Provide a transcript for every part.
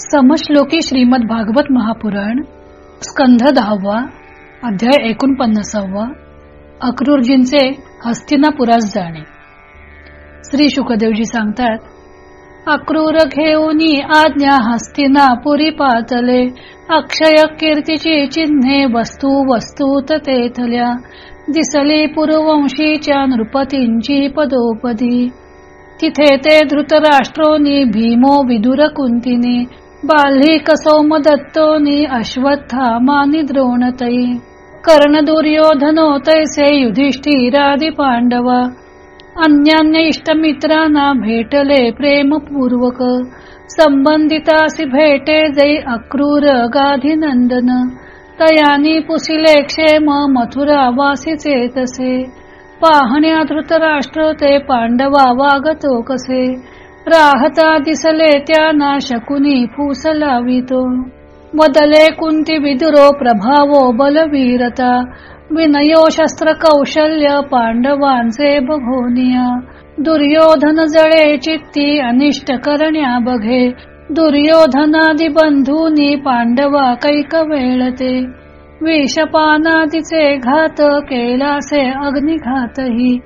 समश्लोकी श्रीमद भागवत महापुराण स्कंध दहावा अध्याय एकोणपन्नासावा अक्रूरजींचे हस्तिनापुरास जाणे. श्री शुकदेवजी सांगतात अक्रूर घेऊन आज्ञा हस्तिनापुरी पातले अक्षय कीर्तीची चिन्हे वस्तू वस्तूत तेथल्या दिसली पूर्ववंशीच्या नृपतींची पदोपदी. तिथे ते धृतराष्ट्रोनी भीमो विदुर कुंतीने बाल्हिक अश्वत्था अश्वत्थामानी द्रोणतई कर्ण दुर्योधनो तैसे युधिष्ठिरादि पांडवा. अन्यान्य इष्टमित्रांना भेटले प्रेमपूर्वक. संबंधितासी भेटे जै अक्रूर गाधिनंदन. तयानी पुसिले क्षेम मथुरा वासीचे तसे पाहण्या धृतराष्ट्र ते पांडवा वागतो कसे राहता दिसले त्या शकुनी फूस लावितो बदले कुंती विदुरो प्रभावो बलवीरता. विनयो शस्त्र कौशल्य पांडवांचे बघोनिया. दुर्योधन जळे चित्ती अनिष्ट करण्या बघे. दुर्योधनादि बंधूनी पांडवा कैक वेळते. विषपानादीचे घात केलासे अग्निघातही.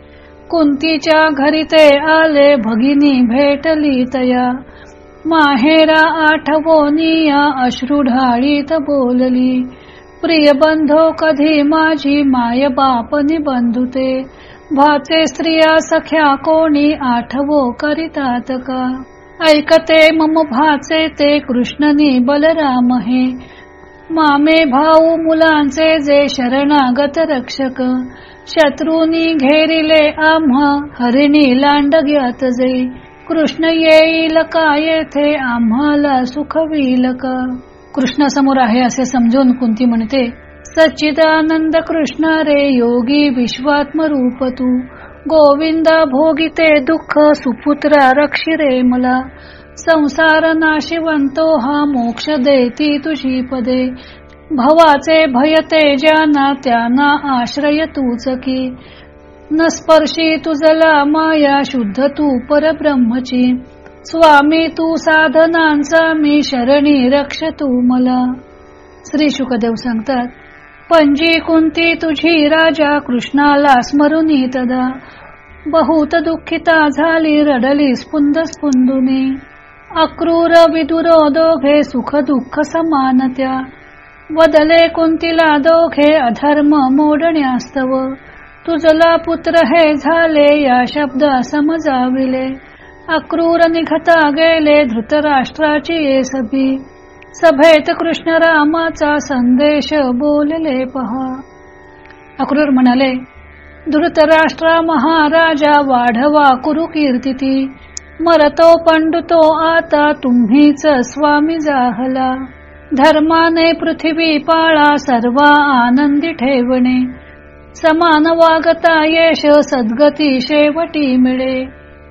कुंतीच्या घरी ते आले भगिनी भेटली तया. माहेरा आठवोनिया अश्रू ढाळीत बोलली प्रिय बंधो कधी माझी माय बापनी बंधुते? भाचे स्त्रिया सख्या कोणी आठवो करितात का? ऐकते मम भाचे ते कृष्णनी बलराम हे मामे भाऊ मुलांचे जे शरणागत रक्षक शत्रूनी घेरिले आम्हा हरिणी लांड लांडग्यात जे. कृष्ण येईल का येथे? आम्हाला सुखविल का? कृष्ण समोर आहे असे समजून कुंती म्हणते सच्चिदानंद कृष्ण रे योगी विश्वात्म रूप तू. गोविंदा भोगिते दुःख सुपुत्रा रक्षिरे मला. संसार नाशिवंतो हा मोक्ष देती तुझी पदे. भवाचे भयते ज्याना त्यांना आश्रय तूच की. न स्पर्शी तुझला माया शुद्ध तू परब्रह्मची. स्वामी तू साधनांचा मी शरणी रक्ष तू मला. श्री शुकदेव सांगतात पंजी कुंती तुझी राजा कृष्णाला स्मरुनी तदा. बहुत दुःखिता झाली रडली स्पुंद स्पुंदुनी. अक्रूर विदुरो दोघे सुख दुःख समानत्या. वदले कुंतीला दोघे अधर्म मोडण्यास्तव. तुझला पुत्र हे झाले या शब्द समजाविले. अक्रूर निघता गेले धृतराष्ट्राची ये सभी सभेत कृष्ण रामाचा संदेश बोलले पहा. अक्रूर म्हणाले धृतराष्ट्रा महाराजा वाढवा कुरुकीर्ती मरतो पंडतो आता तुम्हीच स्वामी जाहला. धर्माने पृथ्वी पाळा सर्वा आनंदी ठेवणे. समान वागता यश सद्गती शेवटी मिळे.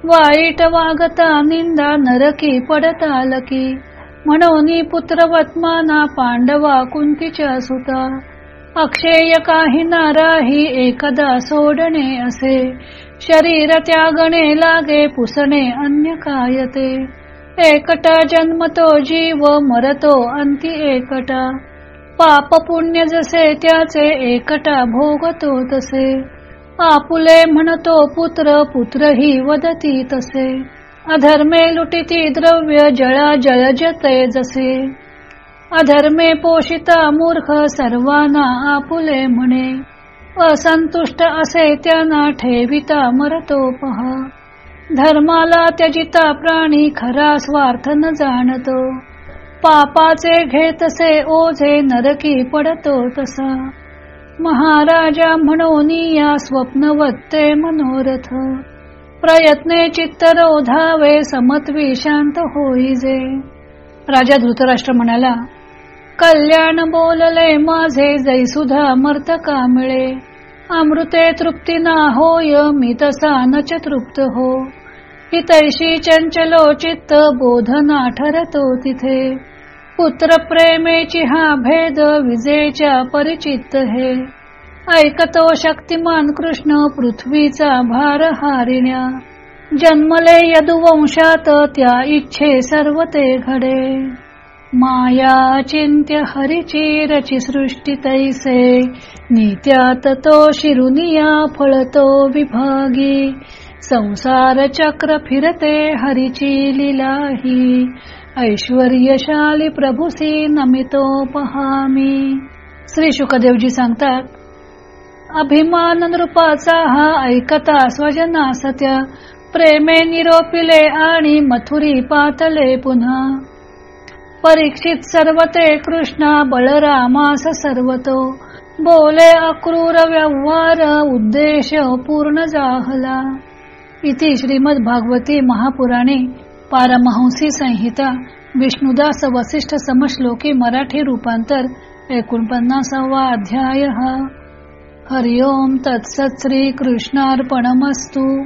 वाईट वागता निंदा नरकी पडता लकी. म्हणून पुत्रवत्माना पांडवा कुंतीच्या सुता. अक्षय काही नाराही एकदा सोडणे असे. शरीर त्यागणे लागे पुसणे अन्य कायते. एकटा जन्मतो जीव मरतो अंती एकटा. पाप पुण्य जसे त्याचे एकटा भोगतो तसे. आपुले म्हणतो पुत्र पुत्रही वदती तसे. अधर्मे लुटिती द्रव्य जळा जळजते जसे. अधर्मे पोषिता मूर्ख सर्वांना आपुले म्हणे. असंतुष्ट असे त्यांना ठेविता मरतो पहा धर्माला त्यजिता प्राणी खरा स्वार्थ न जाणतो. पापाचे घेतसे ओझे नरकी पडतो तसा. महाराजा म्हणून या स्वप्नवत्ते मनोरथ. प्रयत्ने चित्त रोधावे समत्वी शांत होईजे राजा धृतराष्ट्र म्हणाला कल्याण बोलले माझे जैसुधा मर्त मिळे. अमृते तृप्ती ना होय मी तसा नच तृप्त हो. हितैषी चंचलो चित्त बोधना ठरतो तिथे. पुत्र प्रेमेची हा भेद विजेच्या परिचित हे. ऐकतो शक्तिमान कृष्ण पृथ्वीचा भार हारिण्या. जन्मले यदुवंशात त्या इच्छे सर्व ते घडे. माया चिंत्य हरिची रची सृष्टी तैसे नित्यात तो शिरुनिया फळतो विभागी. संसार चक्र फिरते हरिची लिलाही ऐश्वर्यशाली प्रभुसी नमितो पहामी. श्री शुकदेवजी सांगतात अभिमान नृपाचा हा ऐकता स्वजना सत्य प्रेमे निरोपिले आणि मथुरी पातले पुन्हा. परीक्षित सर्वते कृष्णा बळरामास सर्वतो. बोले अक्रूर व्यवहार उद्देश पूर्ण जाहला. इति श्रीमद भागवती महापुराणे पारमहंसी संहिता विष्णुदास वसिष्ठ समश्लोकी मराठी रूपांतर एकोणपन्नासावा अध्याय. हरिओम तत्सत श्री कृष्णार्पणमस्तू